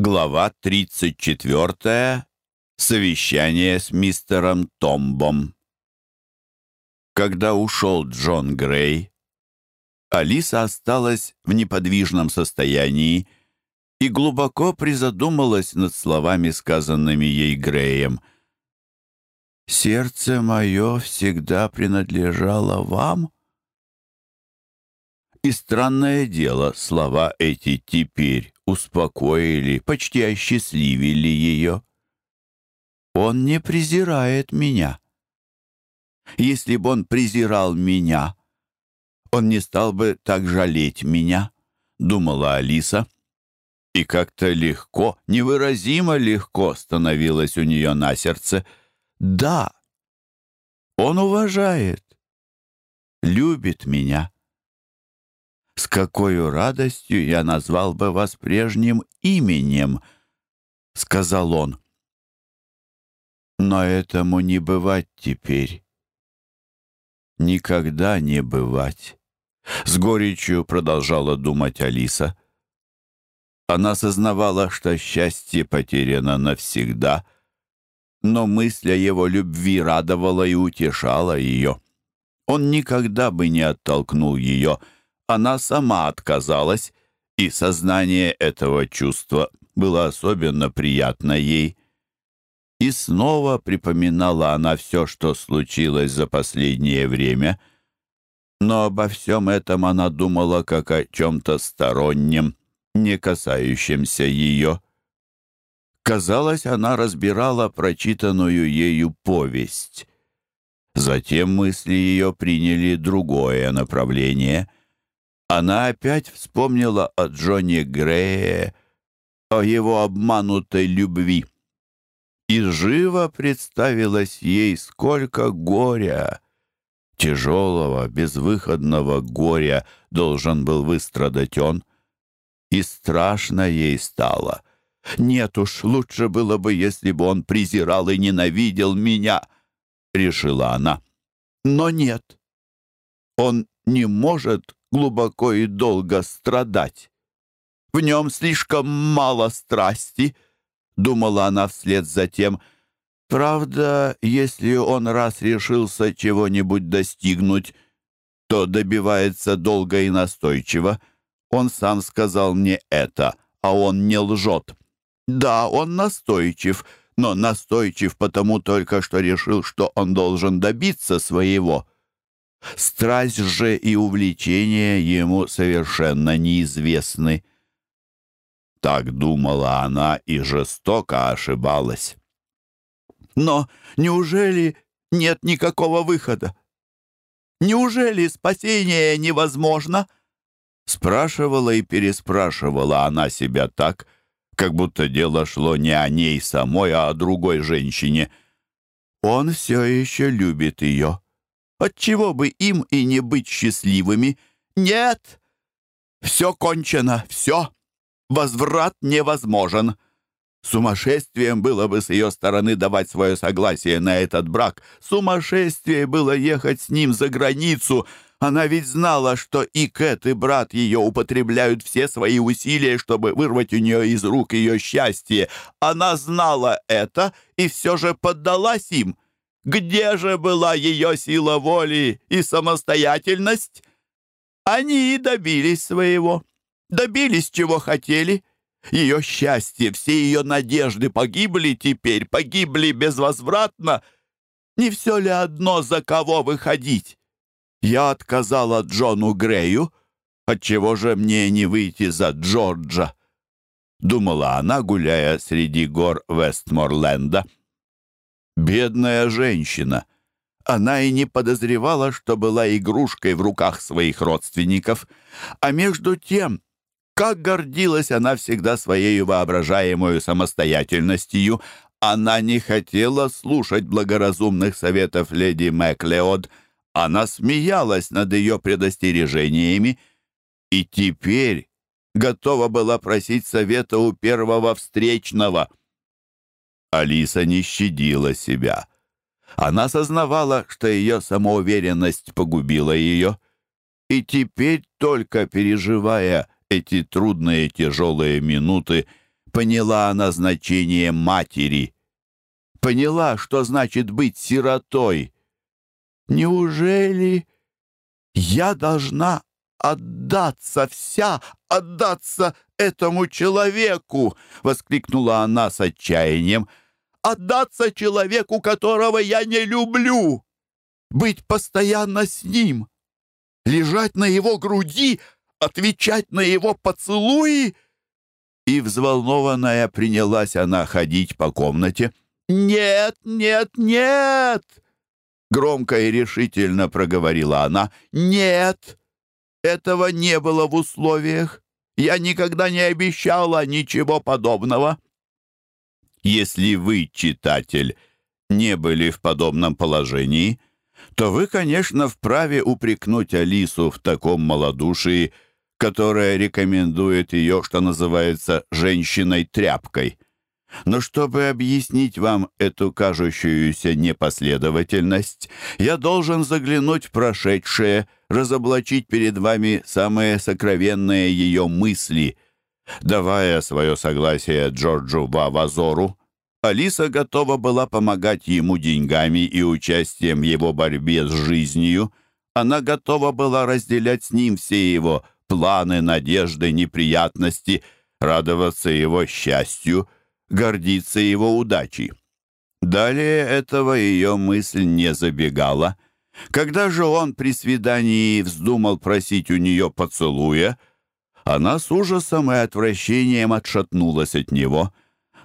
Глава 34. Совещание с мистером Томбом. Когда ушел Джон Грей, Алиса осталась в неподвижном состоянии и глубоко призадумалась над словами, сказанными ей Греем. «Сердце мое всегда принадлежало вам?» И странное дело, слова эти теперь успокоили, почти осчастливили ее. Он не презирает меня. Если бы он презирал меня, он не стал бы так жалеть меня, думала Алиса. И как-то легко, невыразимо легко становилось у нее на сердце. Да, он уважает, любит меня. С какой радостью я назвал бы вас прежним именем, — сказал он. Но этому не бывать теперь. Никогда не бывать. С горечью продолжала думать Алиса. Она сознавала, что счастье потеряно навсегда, но мысль о его любви радовала и она сама отказалась, и сознание этого чувства было особенно приятно ей. И снова припоминала она все, что случилось за последнее время, но обо всем этом она думала как о чем-то стороннем, не касающемся ее. Казалось, она разбирала прочитанную ею повесть. Затем мысли ее приняли другое направление — она опять вспомнила о Джонни Грее, о его обманутой любви. И живо представилось ей, сколько горя, тяжелого, безвыходного горя должен был выстрадать он. И страшно ей стало. «Нет уж, лучше было бы, если бы он презирал и ненавидел меня», — решила она. «Но нет, он не может глубоко и долго страдать. В нем слишком мало страсти, думала она вслед за тем. Правда, если он раз решился чего-нибудь достигнуть, то добивается долго и настойчиво. Он сам сказал мне это, а он не лжет. Да, он настойчив, но настойчив потому только, что решил, что он должен добиться своего. Страсть же и увлечение ему совершенно неизвестны. Так думала она и жестоко ошибалась. Но неужели нет никакого выхода? Неужели спасение невозможно? Спрашивала и переспрашивала она себя так, как будто дело шло не о ней самой, а о другой женщине. Он все еще любит ее. Отчего бы им и не быть счастливыми? Нет! Все кончено, все! Возврат невозможен!» Сумасшествием было бы с ее стороны давать свое согласие на этот брак. Сумасшествие было ехать с ним за границу. Она ведь знала, что и Кэт, и брат ее употребляют все свои усилия, чтобы вырвать у нее из рук ее счастье. Она знала это и все же поддалась им где же была ее сила воли и самостоятельность? Они и добились своего, добились чего хотели. Ее счастье, все ее надежды погибли теперь, погибли безвозвратно. Не все ли одно, за кого выходить? Я отказала Джону Грею, отчего же мне не выйти за Джорджа? Думала она, гуляя среди гор Вестморленда. — Бедная женщина! Она и не подозревала, что была игрушкой в руках своих родственников. А между тем, как гордилась она всегда своей воображаемой самостоятельностью, она не хотела слушать благоразумных советов леди Мэклеод. Она смеялась над ее предостережениями и теперь готова была просить совета у первого встречного. Алиса не щадила себя. Она сознавала, что ее самоуверенность погубила ее, и теперь, только переживая эти трудные тяжелые минуты, поняла она значение матери. Поняла, что значит быть сиротой. «Неужели я должна отдаться вся, отдаться этому человеку!» — воскликнула она с отчаянием. «Отдаться человеку, которого я не люблю! Быть постоянно с ним! Лежать Я никогда не обещала ничего подобного». Если вы, читатель, не были в подобном положении, то вы, конечно, вправе упрекнуть Алису в таком малодушии, которая рекомендует ее, что называется, «женщиной-тряпкой». Но чтобы объяснить вам эту кажущуюся непоследовательность, я должен заглянуть в прошедшее – разоблачить перед вами самые сокровенные ее мысли. Давая свое согласие Джорджу Вавазору, Алиса готова была помогать ему деньгами и участием в его борьбе с жизнью. Она готова была разделять с ним все его планы, надежды, неприятности, радоваться его счастью, гордиться его удачей. Далее этого ее мысль не забегала — когда же он при свидании вздумал просить у нее поцелуя, она с ужасом и отвращением отшатнулась от него.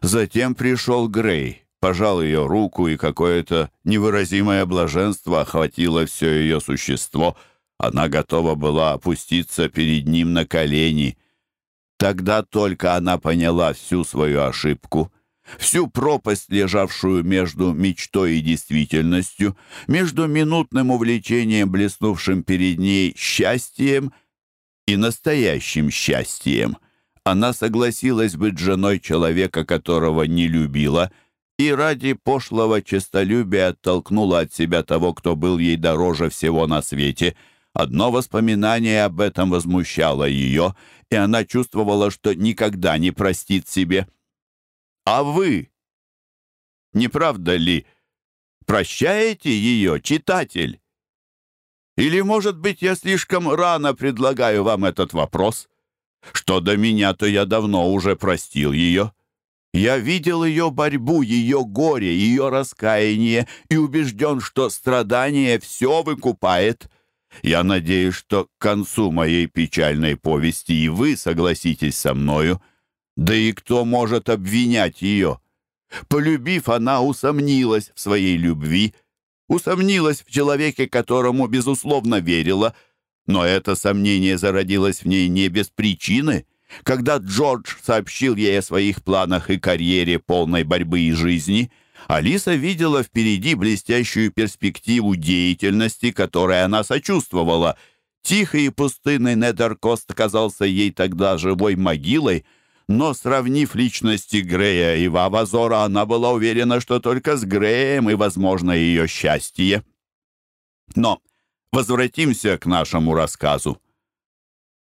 Затем пришел Грей, пожал ее руку, и какое-то невыразимое блаженство охватило все ее существо. Она готова была опуститься перед ним на колени. Тогда только она поняла всю свою ошибку — Всю пропасть, лежавшую между мечтой и действительностью, между минутным увлечением, блеснувшим перед ней счастьем и настоящим счастьем, она согласилась быть женой человека, которого не любила, и ради пошлого честолюбия оттолкнула от себя того, кто был ей дороже всего на свете — Одно воспоминание об этом возмущало ее, и она чувствовала, что никогда не простит себе – «А вы? Не правда ли? Прощаете ее, читатель? Или, может быть, я слишком рано предлагаю вам этот вопрос? Что до меня, то я давно уже простил ее». Я видел ее борьбу, ее горе, ее раскаяние и убежден, что страдание все выкупает. Я надеюсь, что к концу моей печальной повести и вы согласитесь со мною. Да и кто может обвинять ее? Полюбив, она усомнилась в своей любви, усомнилась в человеке, которому, безусловно, верила, но это сомнение зародилось в ней не без причины. Когда Джордж сообщил ей о своих планах и карьере полной борьбы и жизни — Алиса видела впереди блестящую перспективу деятельности, которой она сочувствовала. Тихий и пустынный Недеркост казался ей тогда живой могилой, Но, сравнив личности Грея и Вавазора, она была уверена, что только с Греем и, возможно, ее счастье. Но возвратимся к нашему рассказу.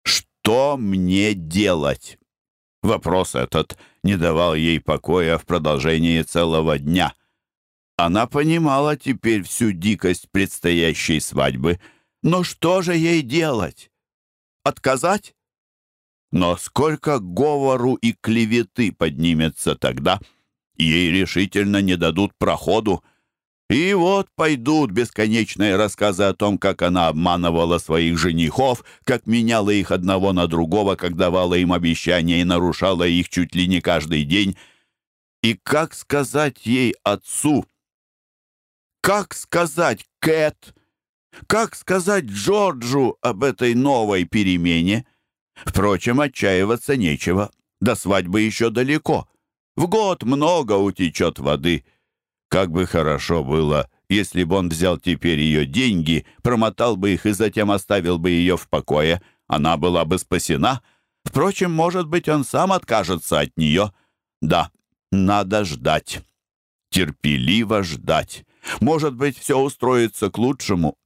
Что мне делать? Вопрос этот не давал ей покоя в продолжении целого дня. Она понимала теперь всю дикость предстоящей свадьбы. Но что же ей делать? Отказать? Но сколько говору и клеветы поднимется тогда, ей решительно не дадут проходу. И вот пойдут бесконечные рассказы о том, как она обманывала своих женихов, как меняла их одного на другого, как давала им обещания и нарушала их чуть ли не каждый день. И как сказать ей отцу? Как сказать Кэт? Как сказать Джорджу об этой новой перемене? Впрочем, отчаиваться нечего. До свадьбы еще далеко. В год много утечет воды. Как бы хорошо было, если бы он взял теперь ее деньги, промотал бы их и затем оставил бы ее в покое. Она была бы спасена. Впрочем, может быть, он сам откажется от нее. Да, надо ждать. Терпеливо ждать. Может быть, все устроится к лучшему.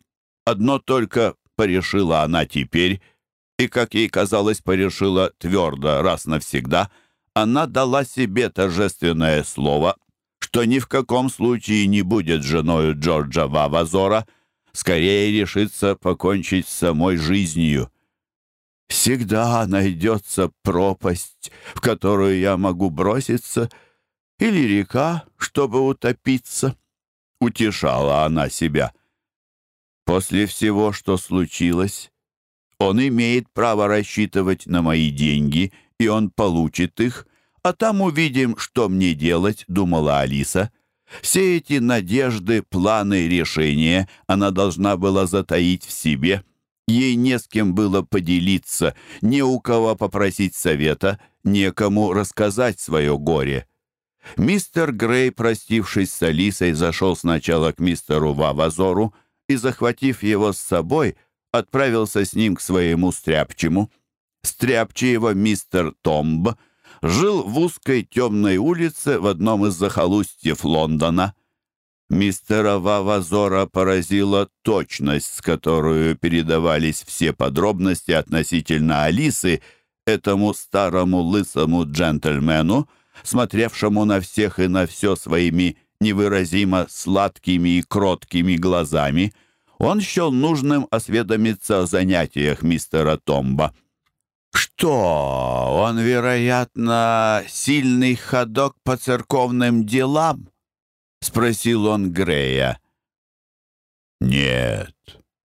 Одно только порешила она теперь — и, как ей казалось, порешила твердо раз навсегда, она дала себе торжественное слово, что ни в каком случае не будет женою Джорджа Вавазора, скорее решится покончить с самой жизнью. Всегда найдется пропасть, в которую я могу броситься, или река, чтобы утопиться. Утешала она себя. После всего, что случилось, он имеет право рассчитывать на мои деньги, и он получит их. А там увидим, что мне делать», — думала Алиса. Все эти надежды, планы, решения она должна была затаить в себе. Ей не с кем было поделиться, ни у кого попросить совета, некому рассказать свое горе. Мистер Грей, простившись с Алисой, зашел сначала к мистеру Вавазору и, захватив его с собой, — отправился с ним к своему стряпчему. Стряпчий его мистер Томб жил в узкой темной улице в одном из захолустьев Лондона. Мистера Вавазора поразила точность, с которой передавались все подробности относительно Алисы, этому старому лысому джентльмену, смотревшему на всех и на все своими невыразимо сладкими и кроткими глазами — он счел нужным осведомиться о занятиях мистера Томба. «Что? Он, вероятно, сильный ходок по церковным делам?» — спросил он Грея. «Нет,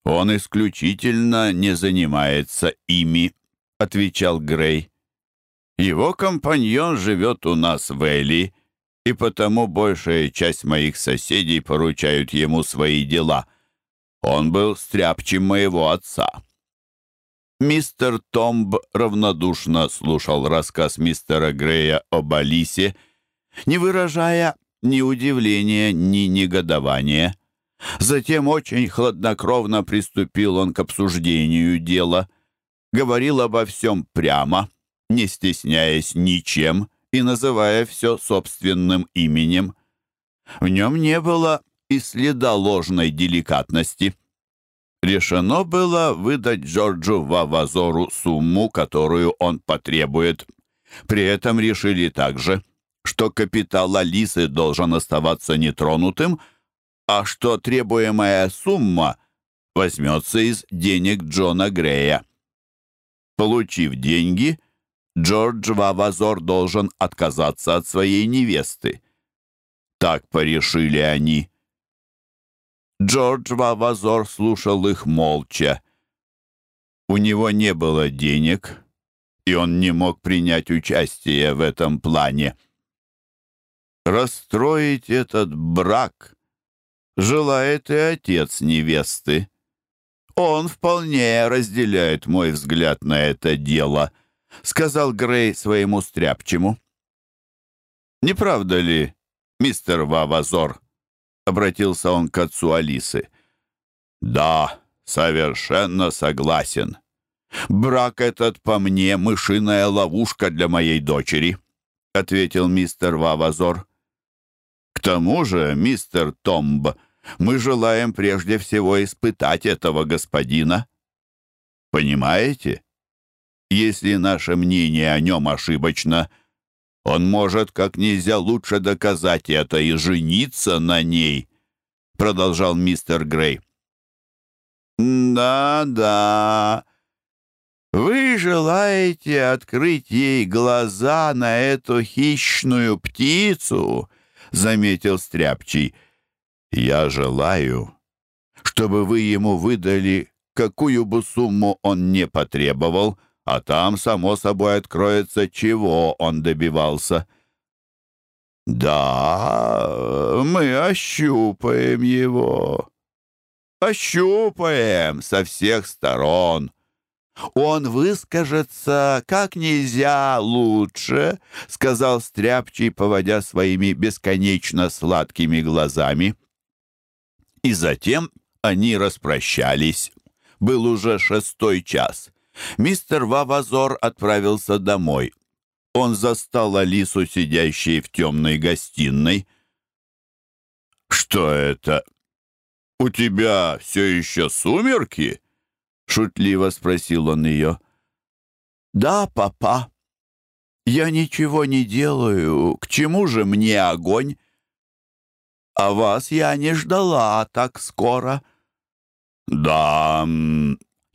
он исключительно не занимается ими», — отвечал Грей. «Его компаньон живет у нас в Элли, и потому большая часть моих соседей поручают ему свои дела». Он был стряпчем моего отца. Мистер Томб равнодушно слушал рассказ мистера Грея об Алисе, не выражая ни удивления, ни негодования. Затем очень хладнокровно приступил он к обсуждению дела, говорил обо всем прямо, не стесняясь ничем и называя все собственным именем. В нем не было и следа ложной деликатности. Решено было выдать Джорджу Вавазору сумму, которую он потребует. При этом решили также, что капитал Алисы должен оставаться нетронутым, а что требуемая сумма возьмется из денег Джона Грея. Получив деньги, Джордж Вавазор должен отказаться от своей невесты. Так порешили они. Джордж Вавазор слушал их молча. У него не было денег, и он не мог принять участие в этом плане. Расстроить этот брак желает и отец невесты. Он вполне разделяет мой взгляд на это дело, сказал Грей своему стряпчему. Не правда ли, мистер Вавазор? обратился он к отцу Алисы. «Да, совершенно согласен. Брак этот, по мне, мышиная ловушка для моей дочери», ответил мистер Вавазор. «К тому же, мистер Томб, мы желаем прежде всего испытать этого господина. Понимаете? Если наше мнение о нем ошибочно — он может как нельзя лучше доказать это и жениться на ней», — продолжал мистер Грей. «Да-да, вы желаете открыть ей глаза на эту хищную птицу», — заметил Стряпчий. «Я желаю, чтобы вы ему выдали какую бы сумму он не потребовал», а там, само собой, откроется, чего он добивался. Да, мы ощупаем его. Ощупаем со всех сторон. Он выскажется как нельзя лучше, сказал Стряпчий, поводя своими бесконечно сладкими глазами. И затем они распрощались. Был уже шестой час Мистер Вавазор отправился домой. Он застал Алису, сидящей в темной гостиной. «Что это? У тебя все еще сумерки?» — шутливо спросил он ее. «Да, папа. Я ничего не делаю. К чему же мне огонь? А вас я не ждала так скоро». «Да,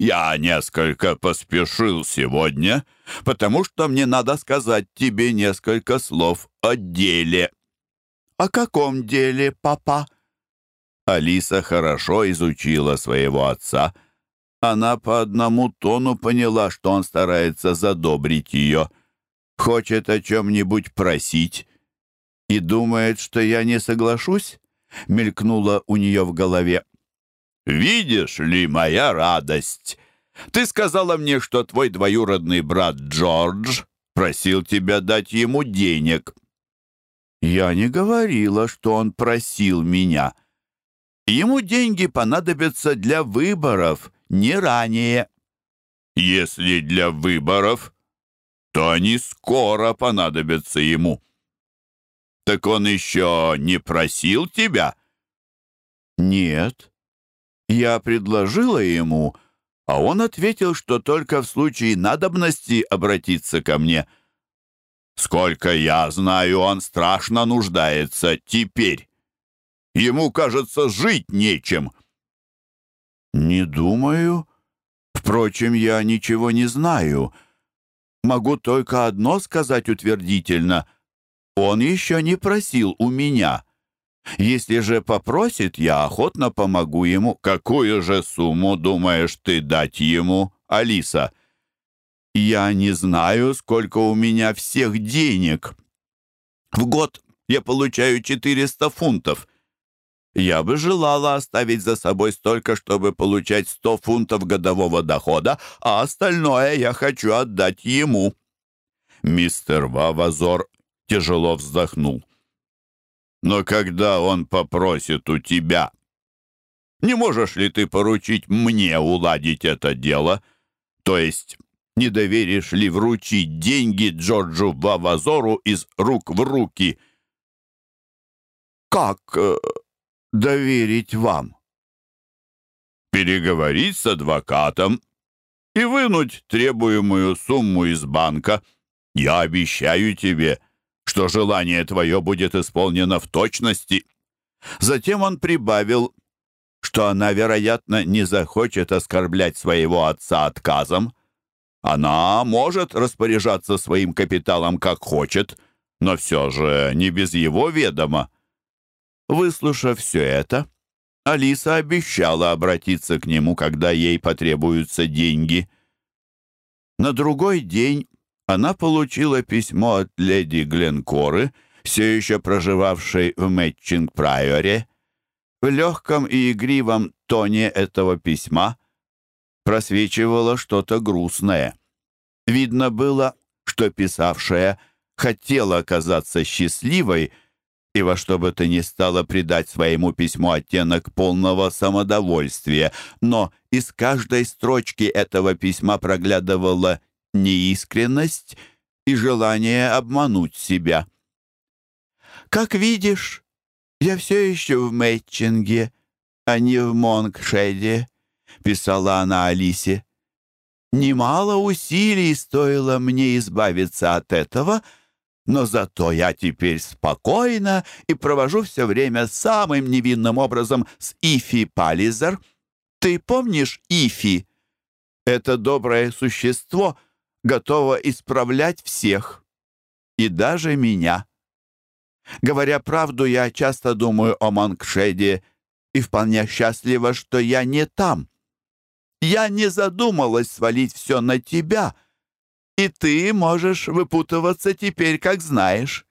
я несколько поспешил сегодня, потому что мне надо сказать тебе несколько слов о деле». «О каком деле, папа?» Алиса хорошо изучила своего отца. Она по одному тону поняла, что он старается задобрить ее. «Хочет о чем-нибудь просить и думает, что я не соглашусь?» мелькнуло у нее в голове. «Видишь ли, моя радость! Ты сказала мне, что твой двоюродный брат Джордж просил тебя дать ему денег». «Я не говорила, что он просил меня. Ему деньги понадобятся для выборов, не ранее». «Если для выборов, то они скоро понадобятся ему». «Так он еще не просил тебя?» «Нет». Я предложила ему, а он ответил, что только в случае надобности обратиться ко мне. «Сколько я знаю, он страшно нуждается теперь. Ему, кажется, жить нечем». «Не думаю. Впрочем, я ничего не знаю. Могу только одно сказать утвердительно. Он еще не просил у меня». Если же попросит, я охотно помогу ему. Какую же сумму думаешь ты дать ему, Алиса? Я не знаю, сколько у меня всех денег. В год я получаю 400 фунтов. Я бы желала оставить за собой столько, чтобы получать 100 фунтов годового дохода, а остальное я хочу отдать ему. Мистер Вавазор тяжело вздохнул. Но когда он попросит у тебя, не можешь ли ты поручить мне уладить это дело? То есть, не доверишь ли вручить деньги Джорджу вавазору из рук в руки? Как э, доверить вам? Переговорить с адвокатом и вынуть требуемую сумму из банка. Я обещаю тебе — что желание твое будет исполнено в точности. Затем он прибавил, что она, вероятно, не захочет оскорблять своего отца отказом. Она может распоряжаться своим капиталом как хочет, но все же не без его ведома. Выслушав все это, Алиса обещала обратиться к нему, когда ей потребуются деньги. На другой день она получила письмо от леди Гленкоры, все еще проживавшей в Мэтчинг-Прайоре. В легком и игривом тоне этого письма просвечивало что-то грустное. Видно было, что писавшая хотела оказаться счастливой и во что бы то ни стало придать своему письму оттенок полного самодовольствия, но из каждой строчки этого письма проглядывала неискренность и желание обмануть себя. «Как видишь, я все еще в Мэтчинге, а не в Монгшеде», — писала она Алисе. «Немало усилий стоило мне избавиться от этого», но зато я теперь спокойна и провожу все время самым невинным образом с Ифи Пализер. Ты помнишь Ифи? Это доброе существо — готова исправлять всех, и даже меня. Говоря правду, я часто думаю о Мангшеде и вполне счастлива, что я не там. Я не задумалась свалить все на тебя, и ты можешь выпутываться теперь, как знаешь.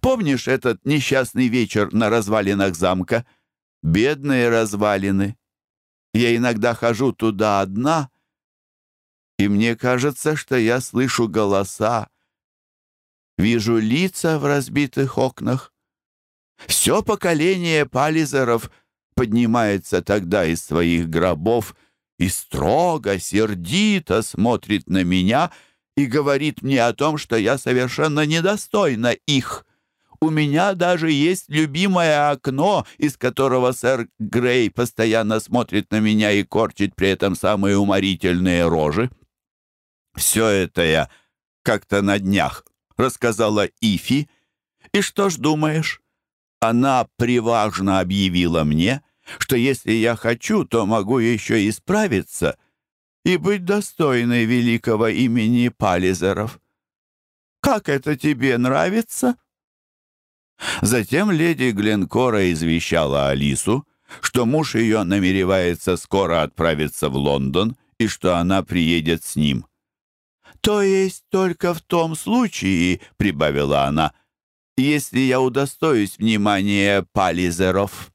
Помнишь этот несчастный вечер на развалинах замка? Бедные развалины. Я иногда хожу туда одна — и мне кажется, что я слышу голоса, вижу лица в разбитых окнах. Все поколение пализеров поднимается тогда из своих гробов и строго, сердито смотрит на меня и говорит мне о том, что я совершенно недостойна их. У меня даже есть любимое окно, из которого сэр Грей постоянно смотрит на меня и корчит при этом самые уморительные рожи. Все это я как-то на днях рассказала Ифи. И что ж думаешь? Она приважно объявила мне, что если я хочу, то могу еще исправиться и быть достойной великого имени Пализеров. Как это тебе нравится? Затем леди Гленкора извещала Алису, что муж ее намеревается скоро отправиться в Лондон и что она приедет с ним. То есть только в том случае, — прибавила она, — если я удостоюсь внимания Пализеров.